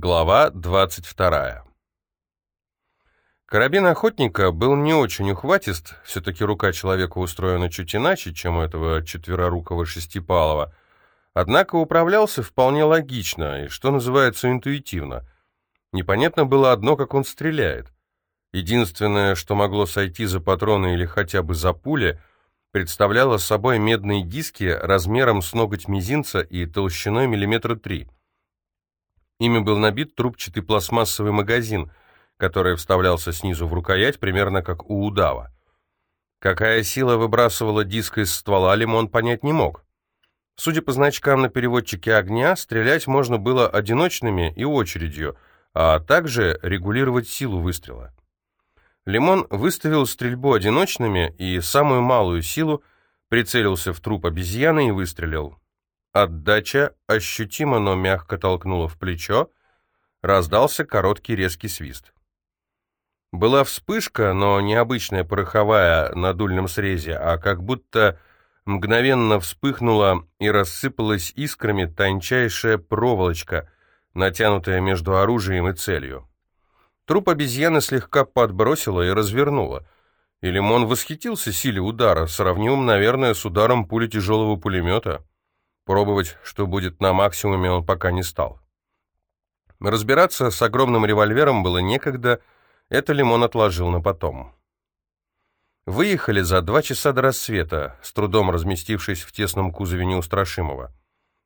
Глава 22. Карабин охотника был не очень ухватист, все-таки рука человека устроена чуть иначе, чем у этого четверорукого шестипалого, однако управлялся вполне логично и, что называется, интуитивно. Непонятно было одно, как он стреляет. Единственное, что могло сойти за патроны или хотя бы за пули, представляло собой медные диски размером с ноготь мизинца и толщиной миллиметра три – Ими был набит трубчатый пластмассовый магазин, который вставлялся снизу в рукоять, примерно как у удава. Какая сила выбрасывала диск из ствола, Лимон понять не мог. Судя по значкам на переводчике огня, стрелять можно было одиночными и очередью, а также регулировать силу выстрела. Лимон выставил стрельбу одиночными и самую малую силу, прицелился в труп обезьяны и выстрелил. Отдача ощутимо, но мягко толкнула в плечо. Раздался короткий резкий свист. Была вспышка, но не обычная пороховая на дульном срезе, а как будто мгновенно вспыхнула и рассыпалась искрами тончайшая проволочка, натянутая между оружием и целью. Труп обезьяны слегка подбросило и развернуло, и Лимон восхитился силе удара, сравнимым, наверное, с ударом пули тяжелого пулемета. Пробовать, что будет на максимуме, он пока не стал. Разбираться с огромным револьвером было некогда, это Лимон отложил на потом. Выехали за два часа до рассвета, с трудом разместившись в тесном кузове неустрашимого.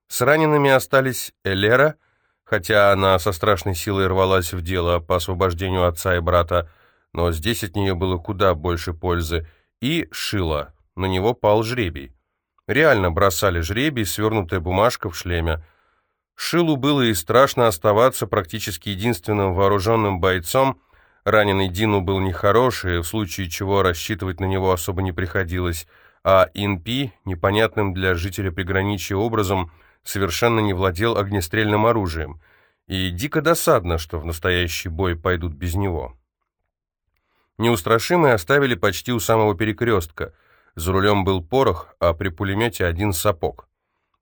С ранеными остались Элера, хотя она со страшной силой рвалась в дело по освобождению отца и брата, но здесь от нее было куда больше пользы, и Шила, на него пал жребий. Реально бросали жребий, свернутая бумажка в шлеме. Шилу было и страшно оставаться практически единственным вооруженным бойцом. Раненый Дину был нехороший, в случае чего рассчитывать на него особо не приходилось, а Инпи, непонятным для жителя приграничья образом, совершенно не владел огнестрельным оружием. И дико досадно, что в настоящий бой пойдут без него. Неустрашимые оставили почти у самого перекрестка — за рулем был порох, а при пулемете один сапог.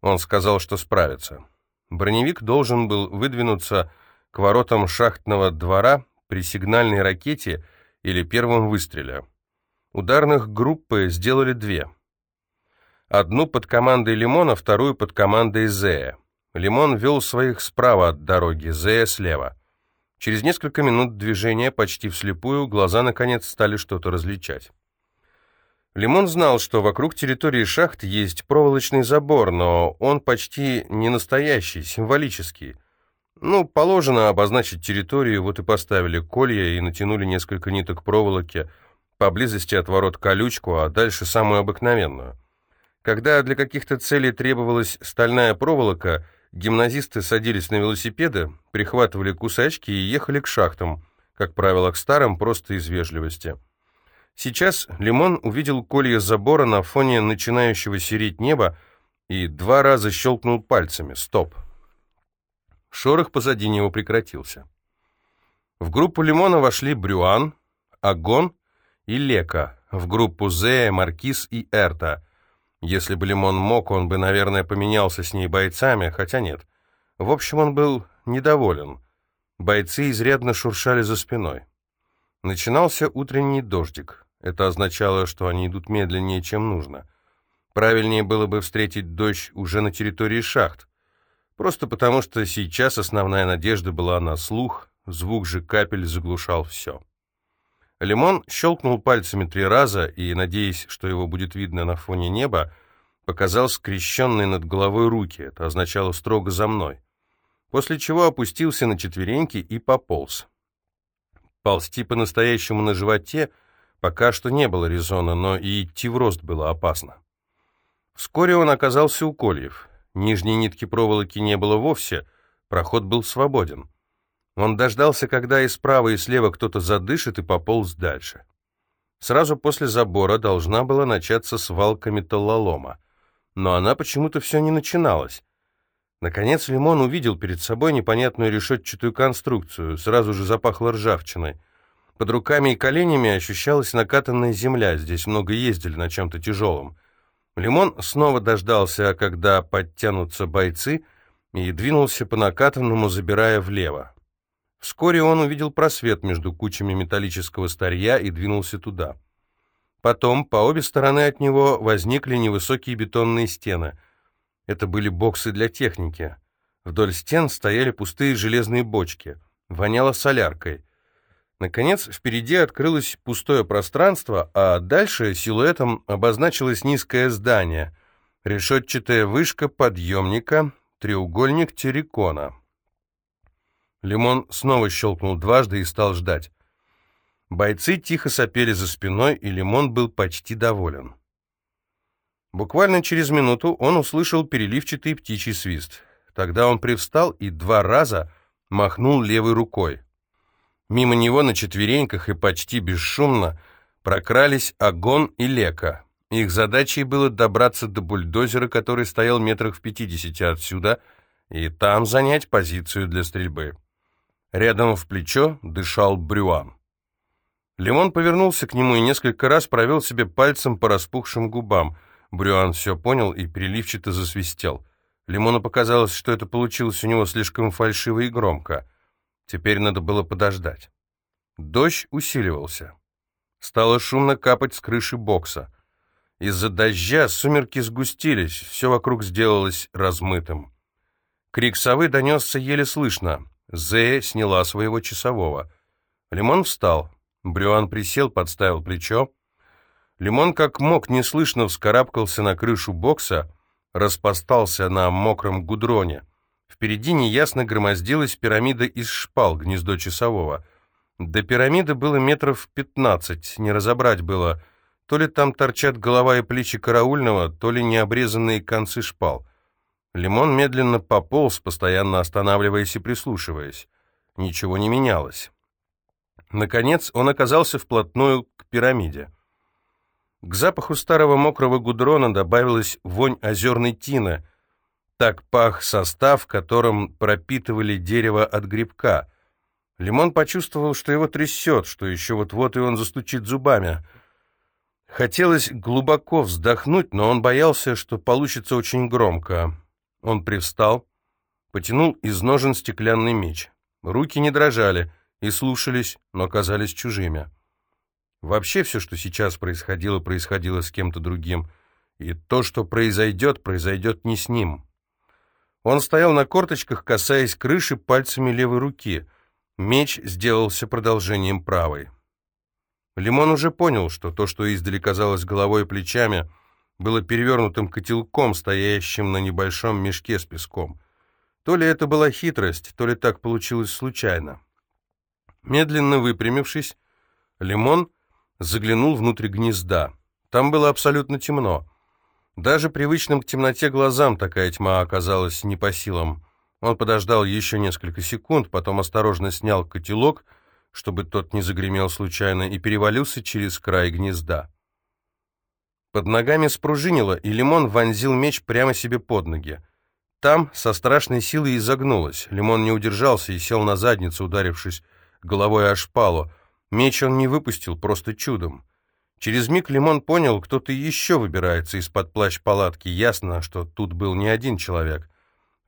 Он сказал, что справится. Броневик должен был выдвинуться к воротам шахтного двора при сигнальной ракете или первом выстреле. Ударных группы сделали две. Одну под командой Лимона, вторую под командой Зея. Лимон вел своих справа от дороги, Зея слева. Через несколько минут движения почти вслепую глаза наконец стали что-то различать. Лимон знал, что вокруг территории шахт есть проволочный забор, но он почти не настоящий, символический. Ну, положено обозначить территорию, вот и поставили колья и натянули несколько ниток проволоки, поблизости от ворот колючку, а дальше самую обыкновенную. Когда для каких-то целей требовалась стальная проволока, гимназисты садились на велосипеды, прихватывали кусачки и ехали к шахтам, как правило, к старым, просто из вежливости. Сейчас Лимон увидел колья забора на фоне начинающего сереть неба и два раза щелкнул пальцами. Стоп. Шорох позади него прекратился. В группу Лимона вошли Брюан, Агон и Лека, в группу Зея, Маркиз и Эрта. Если бы Лимон мог, он бы, наверное, поменялся с ней бойцами, хотя нет. В общем, он был недоволен. Бойцы изрядно шуршали за спиной. Начинался утренний дождик. Это означало, что они идут медленнее, чем нужно. Правильнее было бы встретить дождь уже на территории шахт. Просто потому, что сейчас основная надежда была на слух, звук же капель заглушал все. Лимон щелкнул пальцами три раза и, надеясь, что его будет видно на фоне неба, показал скрещенные над головой руки, это означало строго за мной, после чего опустился на четвереньки и пополз. Ползти по-настоящему на животе — Пока что не было резона, но и идти в рост было опасно. Вскоре он оказался у кольев. Нижней нитки проволоки не было вовсе, проход был свободен. Он дождался, когда и справа, и слева кто-то задышит, и пополз дальше. Сразу после забора должна была начаться свалка металлолома. Но она почему-то все не начиналась. Наконец Лимон увидел перед собой непонятную решетчатую конструкцию, сразу же запахло ржавчиной. Под руками и коленями ощущалась накатанная земля, здесь много ездили на чем-то тяжелом. Лимон снова дождался, когда подтянутся бойцы, и двинулся по накатанному, забирая влево. Вскоре он увидел просвет между кучами металлического старья и двинулся туда. Потом по обе стороны от него возникли невысокие бетонные стены. Это были боксы для техники. Вдоль стен стояли пустые железные бочки. Воняло соляркой. Наконец, впереди открылось пустое пространство, а дальше силуэтом обозначилось низкое здание, решетчатая вышка подъемника, треугольник террикона. Лимон снова щелкнул дважды и стал ждать. Бойцы тихо сопели за спиной, и Лимон был почти доволен. Буквально через минуту он услышал переливчатый птичий свист. Тогда он привстал и два раза махнул левой рукой. Мимо него на четвереньках и почти бесшумно прокрались Агон и Лека. Их задачей было добраться до бульдозера, который стоял метрах в пятидесяти отсюда, и там занять позицию для стрельбы. Рядом в плечо дышал Брюан. Лимон повернулся к нему и несколько раз провел себе пальцем по распухшим губам. Брюан все понял и переливчато засвистел. Лимону показалось, что это получилось у него слишком фальшиво и громко. Теперь надо было подождать. Дождь усиливался. Стало шумно капать с крыши бокса. Из-за дождя сумерки сгустились, все вокруг сделалось размытым. Крик совы донесся еле слышно. Зея сняла своего часового. Лимон встал. Брюан присел, подставил плечо. Лимон как мог неслышно вскарабкался на крышу бокса, распостался на мокром гудроне. Впереди неясно громоздилась пирамида из шпал, гнездо часового. До пирамиды было метров пятнадцать, не разобрать было, то ли там торчат голова и плечи караульного, то ли необрезанные концы шпал. Лимон медленно пополз, постоянно останавливаясь и прислушиваясь. Ничего не менялось. Наконец он оказался вплотную к пирамиде. К запаху старого мокрого гудрона добавилась вонь озерной тины, так пах состав, которым пропитывали дерево от грибка. Лимон почувствовал, что его трясет, что еще вот-вот и он застучит зубами. Хотелось глубоко вздохнуть, но он боялся, что получится очень громко. Он привстал, потянул из ножен стеклянный меч. Руки не дрожали и слушались, но казались чужими. Вообще все, что сейчас происходило, происходило с кем-то другим, и то, что произойдет, произойдет не с ним. Он стоял на корточках, касаясь крыши пальцами левой руки. Меч сделался продолжением правой. Лимон уже понял, что то, что издали казалось головой и плечами, было перевернутым котелком, стоящим на небольшом мешке с песком. То ли это была хитрость, то ли так получилось случайно. Медленно выпрямившись, Лимон заглянул внутрь гнезда. Там было абсолютно темно. Даже привычным к темноте глазам такая тьма оказалась не по силам. Он подождал еще несколько секунд, потом осторожно снял котелок, чтобы тот не загремел случайно, и перевалился через край гнезда. Под ногами спружинило, и Лимон вонзил меч прямо себе под ноги. Там со страшной силой изогнулось. Лимон не удержался и сел на задницу, ударившись головой о шпалу. Меч он не выпустил, просто чудом. Через миг Лимон понял, кто-то еще выбирается из-под плащ-палатки. Ясно, что тут был не один человек.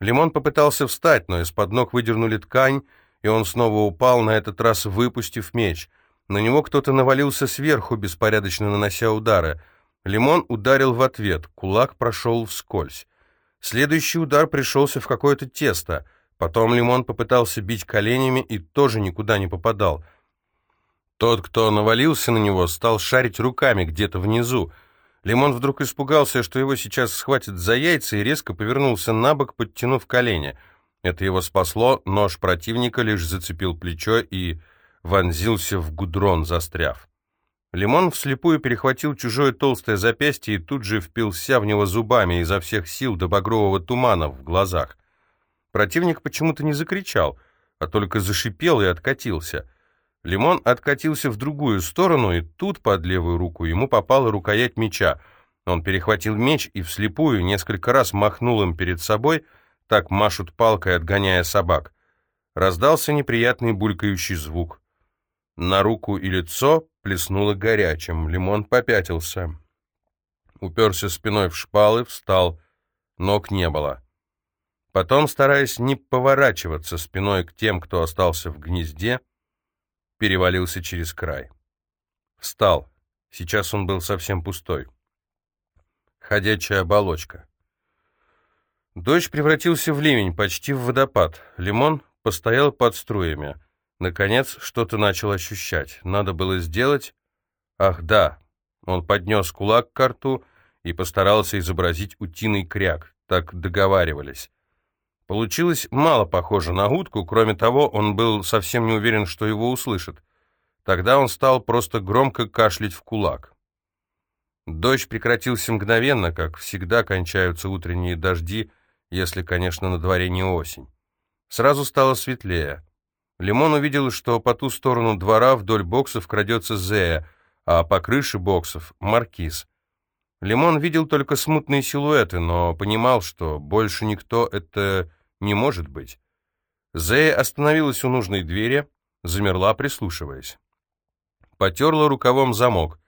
Лимон попытался встать, но из-под ног выдернули ткань, и он снова упал, на этот раз выпустив меч. На него кто-то навалился сверху, беспорядочно нанося удары. Лимон ударил в ответ, кулак прошел вскользь. Следующий удар пришелся в какое-то тесто. Потом Лимон попытался бить коленями и тоже никуда не попадал — тот, кто навалился на него, стал шарить руками где-то внизу. Лимон вдруг испугался, что его сейчас схватят за яйца, и резко повернулся на бок, подтянув колени. Это его спасло, нож противника лишь зацепил плечо и вонзился в гудрон, застряв. Лимон вслепую перехватил чужое толстое запястье и тут же впился в него зубами изо всех сил до багрового тумана в глазах. Противник почему-то не закричал, а только зашипел и откатился — Лимон откатился в другую сторону, и тут под левую руку ему попала рукоять меча. Он перехватил меч и вслепую несколько раз махнул им перед собой, так машут палкой, отгоняя собак. Раздался неприятный булькающий звук. На руку и лицо плеснуло горячим. Лимон попятился. Уперся спиной в шпалы, встал. Ног не было. Потом, стараясь не поворачиваться спиной к тем, кто остался в гнезде, перевалился через край. Встал. Сейчас он был совсем пустой. Ходячая оболочка. Дождь превратился в ливень, почти в водопад. Лимон постоял под струями. Наконец, что-то начал ощущать. Надо было сделать... Ах, да. Он поднес кулак к рту и постарался изобразить утиный кряк. Так договаривались. Получилось мало похоже на утку, кроме того, он был совсем не уверен, что его услышат. Тогда он стал просто громко кашлять в кулак. Дождь прекратился мгновенно, как всегда кончаются утренние дожди, если, конечно, на дворе не осень. Сразу стало светлее. Лимон увидел, что по ту сторону двора вдоль боксов крадется Зея, а по крыше боксов — Маркиз. Лимон видел только смутные силуэты, но понимал, что больше никто это не может быть. Зея остановилась у нужной двери, замерла, прислушиваясь. Потерла рукавом замок,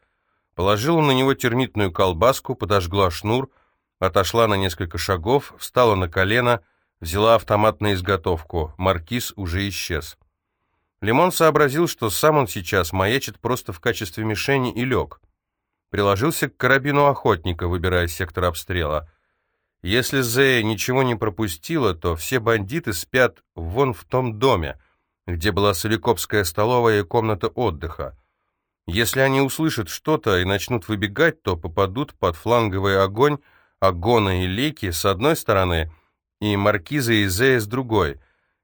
положила на него термитную колбаску, подожгла шнур, отошла на несколько шагов, встала на колено, взяла автомат на изготовку. Маркиз уже исчез. Лимон сообразил, что сам он сейчас маячит просто в качестве мишени и лег. Приложился к карабину охотника, выбирая сектор обстрела. Если Зея ничего не пропустила, то все бандиты спят вон в том доме, где была Соликопская столовая и комната отдыха. Если они услышат что-то и начнут выбегать, то попадут под фланговый огонь Агона и Леки с одной стороны и Маркиза и Зея с другой.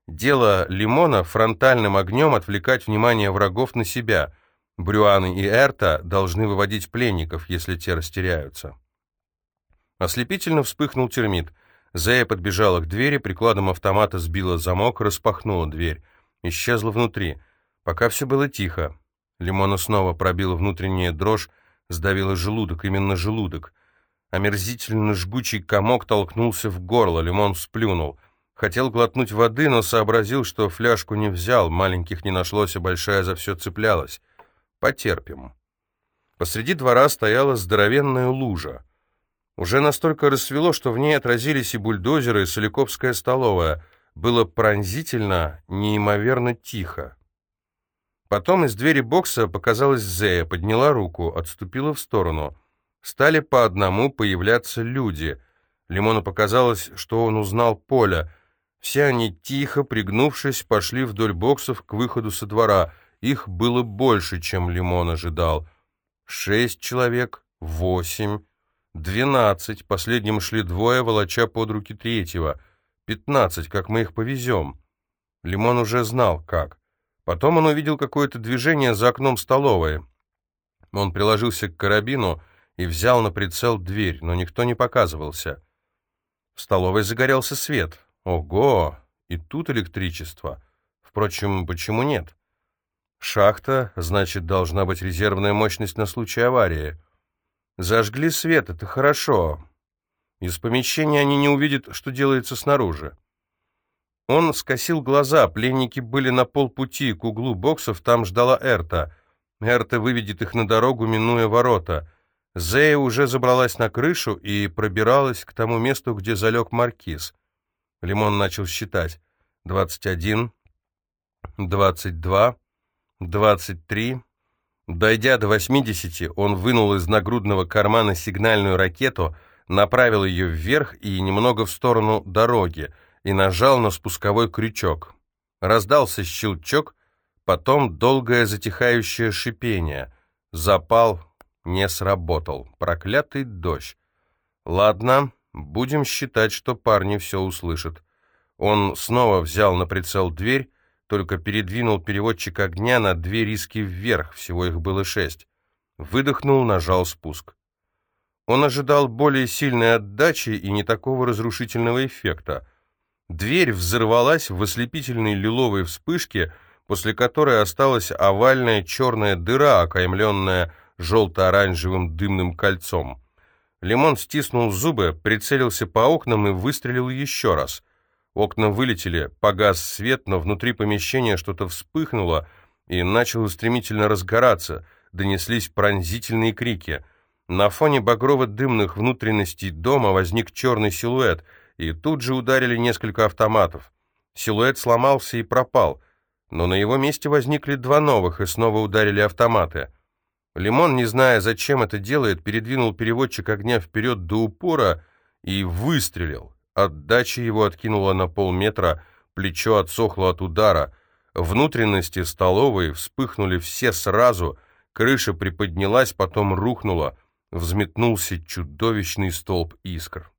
Дело Лимона фронтальным огнем отвлекать внимание врагов на себя. Брюаны и Эрта должны выводить пленников, если те растеряются. Ослепительно вспыхнул термит. Зея подбежала к двери, прикладом автомата сбила замок, распахнула дверь. Исчезла внутри. Пока все было тихо. Лимона снова пробила внутренняя дрожь, сдавила желудок, именно желудок. Омерзительно жгучий комок толкнулся в горло, Лимон сплюнул. Хотел глотнуть воды, но сообразил, что фляжку не взял, маленьких не нашлось, а большая за все цеплялась. Потерпим. Посреди двора стояла здоровенная лужа. Уже настолько рассвело, что в ней отразились и бульдозеры, и Соликовская столовая. Было пронзительно, неимоверно тихо. Потом из двери бокса показалась Зея, подняла руку, отступила в сторону. Стали по одному появляться люди. Лимону показалось, что он узнал Поля. Все они, тихо пригнувшись, пошли вдоль боксов к выходу со двора. Их было больше, чем Лимон ожидал. Шесть человек, восемь... Двенадцать, последним шли двое, волоча под руки третьего. Пятнадцать, как мы их повезем. Лимон уже знал, как. Потом он увидел какое-то движение за окном столовой. Он приложился к карабину и взял на прицел дверь, но никто не показывался. В столовой загорелся свет. Ого! И тут электричество. Впрочем, почему нет? Шахта, значит, должна быть резервная мощность на случай аварии. Зажгли свет, это хорошо. Из помещения они не увидят, что делается снаружи. Он скосил глаза, пленники были на полпути к углу боксов, там ждала Эрта. Эрта выведет их на дорогу, минуя ворота. Зея уже забралась на крышу и пробиралась к тому месту, где залег маркиз. Лимон начал считать. «Двадцать один, двадцать два, двадцать три...» Дойдя до 80, он вынул из нагрудного кармана сигнальную ракету, направил ее вверх и немного в сторону дороги и нажал на спусковой крючок. Раздался щелчок, потом долгое затихающее шипение. Запал не сработал. Проклятый дождь. Ладно, будем считать, что парни все услышат. Он снова взял на прицел дверь, только передвинул переводчик огня на две риски вверх, всего их было шесть. Выдохнул, нажал спуск. Он ожидал более сильной отдачи и не такого разрушительного эффекта. Дверь взорвалась в ослепительной лиловой вспышке, после которой осталась овальная черная дыра, окаймленная желто-оранжевым дымным кольцом. Лимон стиснул зубы, прицелился по окнам и выстрелил еще раз. Окна вылетели, погас свет, но внутри помещения что-то вспыхнуло и начало стремительно разгораться, донеслись пронзительные крики. На фоне багрово-дымных внутренностей дома возник черный силуэт, и тут же ударили несколько автоматов. Силуэт сломался и пропал, но на его месте возникли два новых и снова ударили автоматы. Лимон, не зная, зачем это делает, передвинул переводчик огня вперед до упора и выстрелил. Отдача его откинула на полметра, плечо отсохло от удара. Внутренности столовой вспыхнули все сразу, крыша приподнялась, потом рухнула, взметнулся чудовищный столб искр.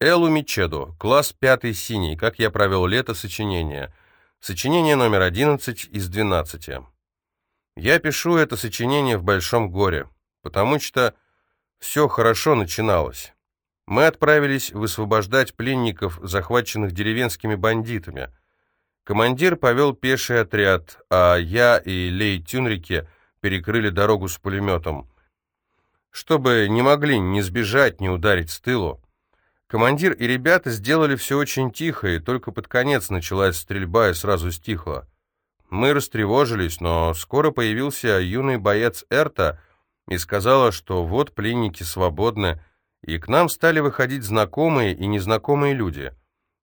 Элу Мичедо, класс пятый синий, как я провел лето сочинения. Сочинение номер 11 из 12. Я пишу это сочинение в большом горе, потому что все хорошо начиналось. Мы отправились высвобождать пленников, захваченных деревенскими бандитами. Командир повел пеший отряд, а я и Лей Тюнрике перекрыли дорогу с пулеметом, чтобы не могли ни сбежать, ни ударить с тылу. Командир и ребята сделали все очень тихо, и только под конец началась стрельба и сразу стихла. Мы растревожились, но скоро появился юный боец Эрта и сказала, что вот пленники свободны, и к нам стали выходить знакомые и незнакомые люди.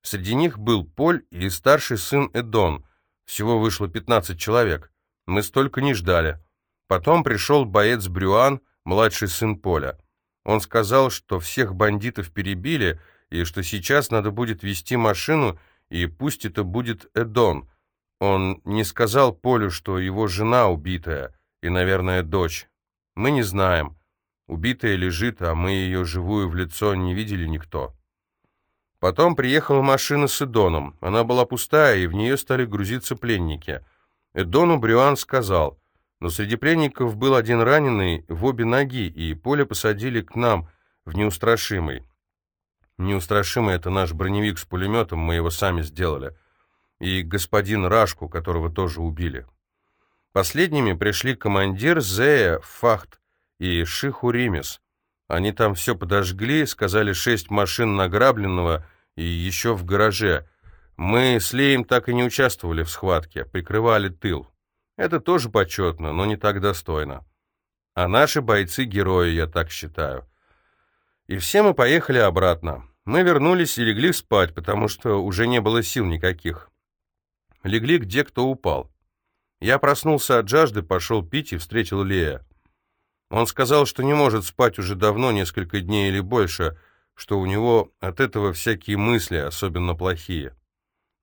Среди них был Поль и старший сын Эдон. Всего вышло 15 человек. Мы столько не ждали. Потом пришел боец Брюан, младший сын Поля. Он сказал, что всех бандитов перебили, и что сейчас надо будет вести машину, и пусть это будет Эдон. Он не сказал Полю, что его жена убитая, и, наверное, дочь. Мы не знаем. Убитая лежит, а мы ее живую в лицо не видели никто. Потом приехала машина с Эдоном. Она была пустая, и в нее стали грузиться пленники. Эдону Брюан сказал — но среди пленников был один раненый в обе ноги, и поле посадили к нам, в Неустрашимый. Неустрашимый — это наш броневик с пулеметом, мы его сами сделали. И господин Рашку, которого тоже убили. Последними пришли командир Зея, Фахт и Шиху Римес. Они там все подожгли, сказали шесть машин награбленного и еще в гараже. Мы с Леем так и не участвовали в схватке, прикрывали тыл. Это тоже почетно, но не так достойно. А наши бойцы — герои, я так считаю. И все мы поехали обратно. Мы вернулись и легли спать, потому что уже не было сил никаких. Легли где кто упал. Я проснулся от жажды, пошел пить и встретил Лея. Он сказал, что не может спать уже давно, несколько дней или больше, что у него от этого всякие мысли, особенно плохие.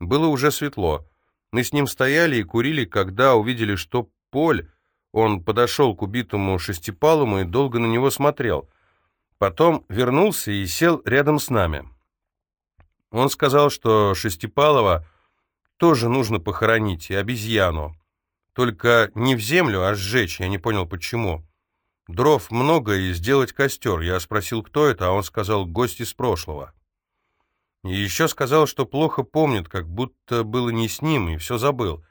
Было уже светло. Мы с ним стояли и курили, когда увидели, что Поль, он подошел к убитому шестипалому и долго на него смотрел. Потом вернулся и сел рядом с нами. Он сказал, что Шестипалова тоже нужно похоронить, и обезьяну. Только не в землю, а сжечь, я не понял, почему. Дров много, и сделать костер. Я спросил, кто это, а он сказал, гость из прошлого. И еще сказал, что плохо помнит, как будто было не с ним, и все забыл.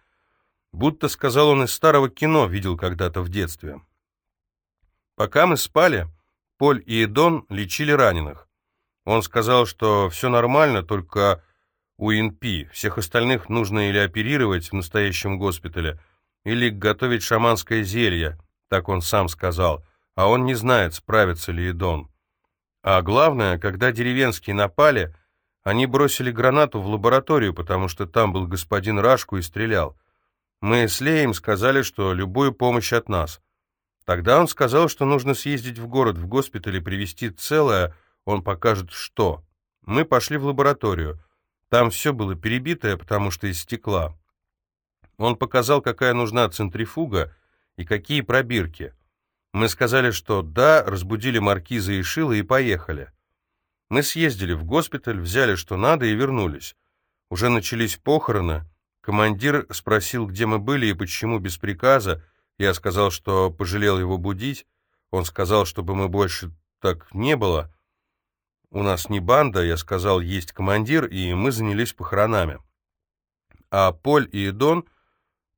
Будто, сказал он, из старого кино видел когда-то в детстве. Пока мы спали, Поль и Эдон лечили раненых. Он сказал, что все нормально, только у ИНП. Всех остальных нужно или оперировать в настоящем госпитале, или готовить шаманское зелье, так он сам сказал, а он не знает, справится ли Эдон. А главное, когда деревенские напали, они бросили гранату в лабораторию, потому что там был господин Рашку и стрелял. Мы с Леем сказали, что любую помощь от нас. Тогда он сказал, что нужно съездить в город, в госпиталь и привезти целое, он покажет что. Мы пошли в лабораторию. Там все было перебитое, потому что из стекла. Он показал, какая нужна центрифуга и какие пробирки. Мы сказали, что да, разбудили маркиза и шила и поехали. Мы съездили в госпиталь, взяли что надо и вернулись. Уже начались похороны. Командир спросил, где мы были и почему без приказа. Я сказал, что пожалел его будить. Он сказал, чтобы мы больше так не было. У нас не банда, я сказал, есть командир, и мы занялись похоронами. А Поль и Эдон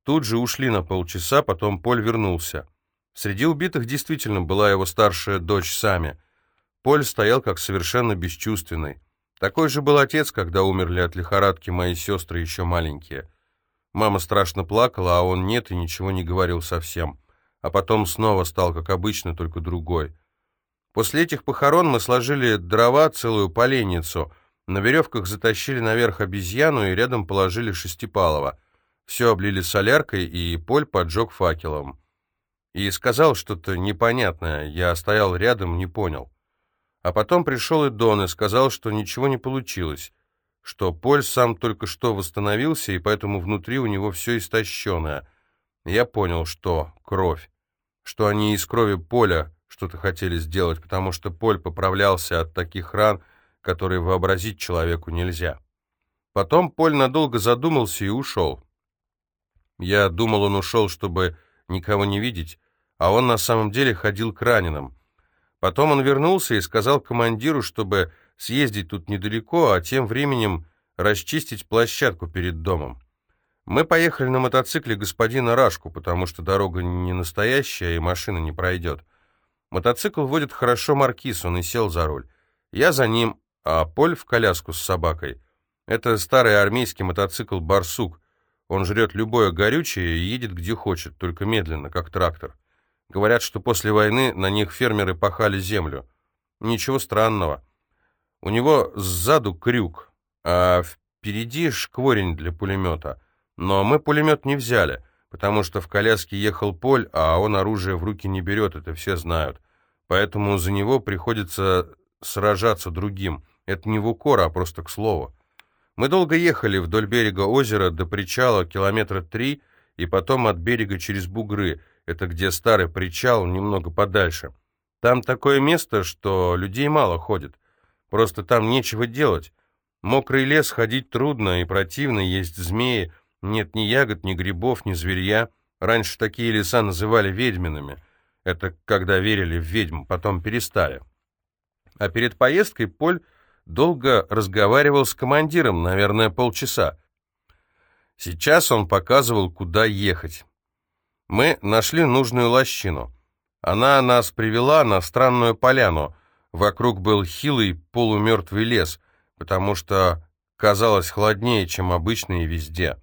тут же ушли на полчаса, потом Поль вернулся. Среди убитых действительно была его старшая дочь Сами. Поль стоял как совершенно бесчувственный. Такой же был отец, когда умерли от лихорадки мои сестры еще маленькие. Мама страшно плакала, а он нет и ничего не говорил совсем. А потом снова стал, как обычно, только другой. После этих похорон мы сложили дрова, целую поленницу, на веревках затащили наверх обезьяну и рядом положили шестипалово. Все облили соляркой, и Поль поджег факелом. И сказал что-то непонятное, я стоял рядом, не понял. А потом пришел и Дон и сказал, что ничего не получилось, что Поль сам только что восстановился, и поэтому внутри у него все истощенное. Я понял, что кровь, что они из крови Поля что-то хотели сделать, потому что Поль поправлялся от таких ран, которые вообразить человеку нельзя. Потом Поль надолго задумался и ушел. Я думал, он ушел, чтобы никого не видеть, а он на самом деле ходил к раненым. Потом он вернулся и сказал командиру, чтобы съездить тут недалеко, а тем временем расчистить площадку перед домом. Мы поехали на мотоцикле господина Рашку, потому что дорога не настоящая и машина не пройдет. Мотоцикл водит хорошо маркиз, он и сел за руль. Я за ним, а Поль в коляску с собакой. Это старый армейский мотоцикл «Барсук». Он жрет любое горючее и едет где хочет, только медленно, как трактор. Говорят, что после войны на них фермеры пахали землю. Ничего странного. У него сзаду крюк, а впереди шкворень для пулемета. Но мы пулемет не взяли, потому что в коляске ехал Поль, а он оружие в руки не берет, это все знают. Поэтому за него приходится сражаться другим. Это не в укор, а просто к слову. Мы долго ехали вдоль берега озера до причала километра три, и потом от берега через бугры, это где старый причал, немного подальше. Там такое место, что людей мало ходит. Просто там нечего делать. Мокрый лес ходить трудно и противно, есть змеи, нет ни ягод, ни грибов, ни зверья. Раньше такие леса называли ведьминами. Это когда верили в ведьм, потом перестали. А перед поездкой Поль долго разговаривал с командиром, наверное, полчаса. Сейчас он показывал, куда ехать. Мы нашли нужную лощину. Она нас привела на странную поляну. Вокруг был хилый полумертвый лес, потому что казалось холоднее, чем обычно и везде.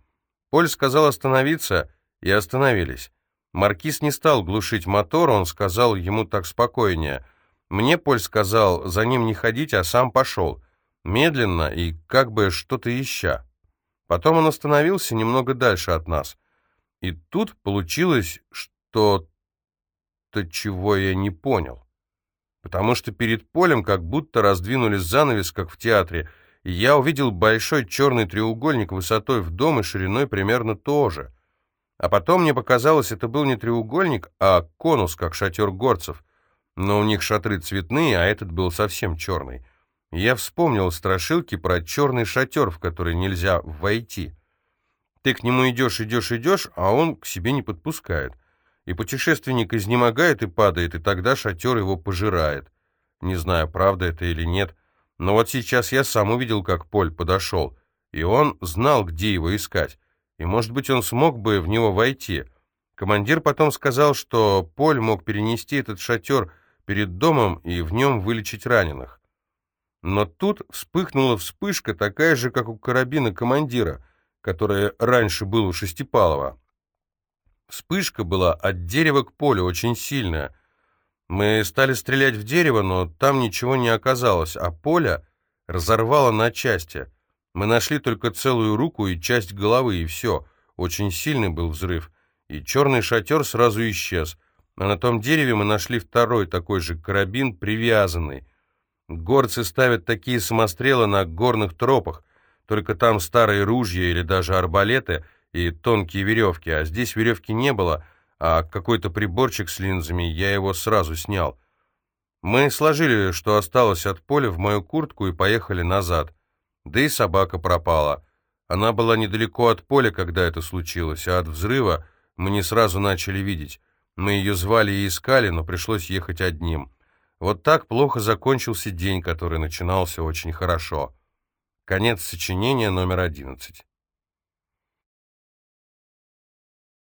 Поль сказал остановиться, и остановились. Маркиз не стал глушить мотор, он сказал ему так спокойнее. Мне Поль сказал за ним не ходить, а сам пошел. Медленно и как бы что-то ища. Потом он остановился немного дальше от нас. И тут получилось что-то, чего я не понял. Потому что перед полем как будто раздвинули занавес, как в театре, и я увидел большой черный треугольник высотой в дом и шириной примерно тоже. А потом мне показалось, это был не треугольник, а конус, как шатер горцев. Но у них шатры цветные, а этот был совсем черный. Я вспомнил страшилки про черный шатер, в который нельзя войти. Ты к нему идешь, идешь, идешь, а он к себе не подпускает. И путешественник изнемогает и падает, и тогда шатер его пожирает. Не знаю, правда это или нет, но вот сейчас я сам увидел, как Поль подошел, и он знал, где его искать, и, может быть, он смог бы в него войти. Командир потом сказал, что Поль мог перенести этот шатер перед домом и в нем вылечить раненых. Но тут вспыхнула вспышка, такая же, как у карабина командира, которая раньше был у Шестипалова. Вспышка была от дерева к полю, очень сильная. Мы стали стрелять в дерево, но там ничего не оказалось, а поле разорвало на части. Мы нашли только целую руку и часть головы, и все. Очень сильный был взрыв, и черный шатер сразу исчез. А на том дереве мы нашли второй такой же карабин, привязанный. Горцы ставят такие самострелы на горных тропах, только там старые ружья или даже арбалеты и тонкие веревки, а здесь веревки не было, а какой-то приборчик с линзами, я его сразу снял. Мы сложили, что осталось от поля, в мою куртку и поехали назад. Да и собака пропала. Она была недалеко от поля, когда это случилось, а от взрыва мы не сразу начали видеть. Мы ее звали и искали, но пришлось ехать одним. Вот так плохо закончился день, который начинался очень хорошо. Конец сочинения номер одиннадцать.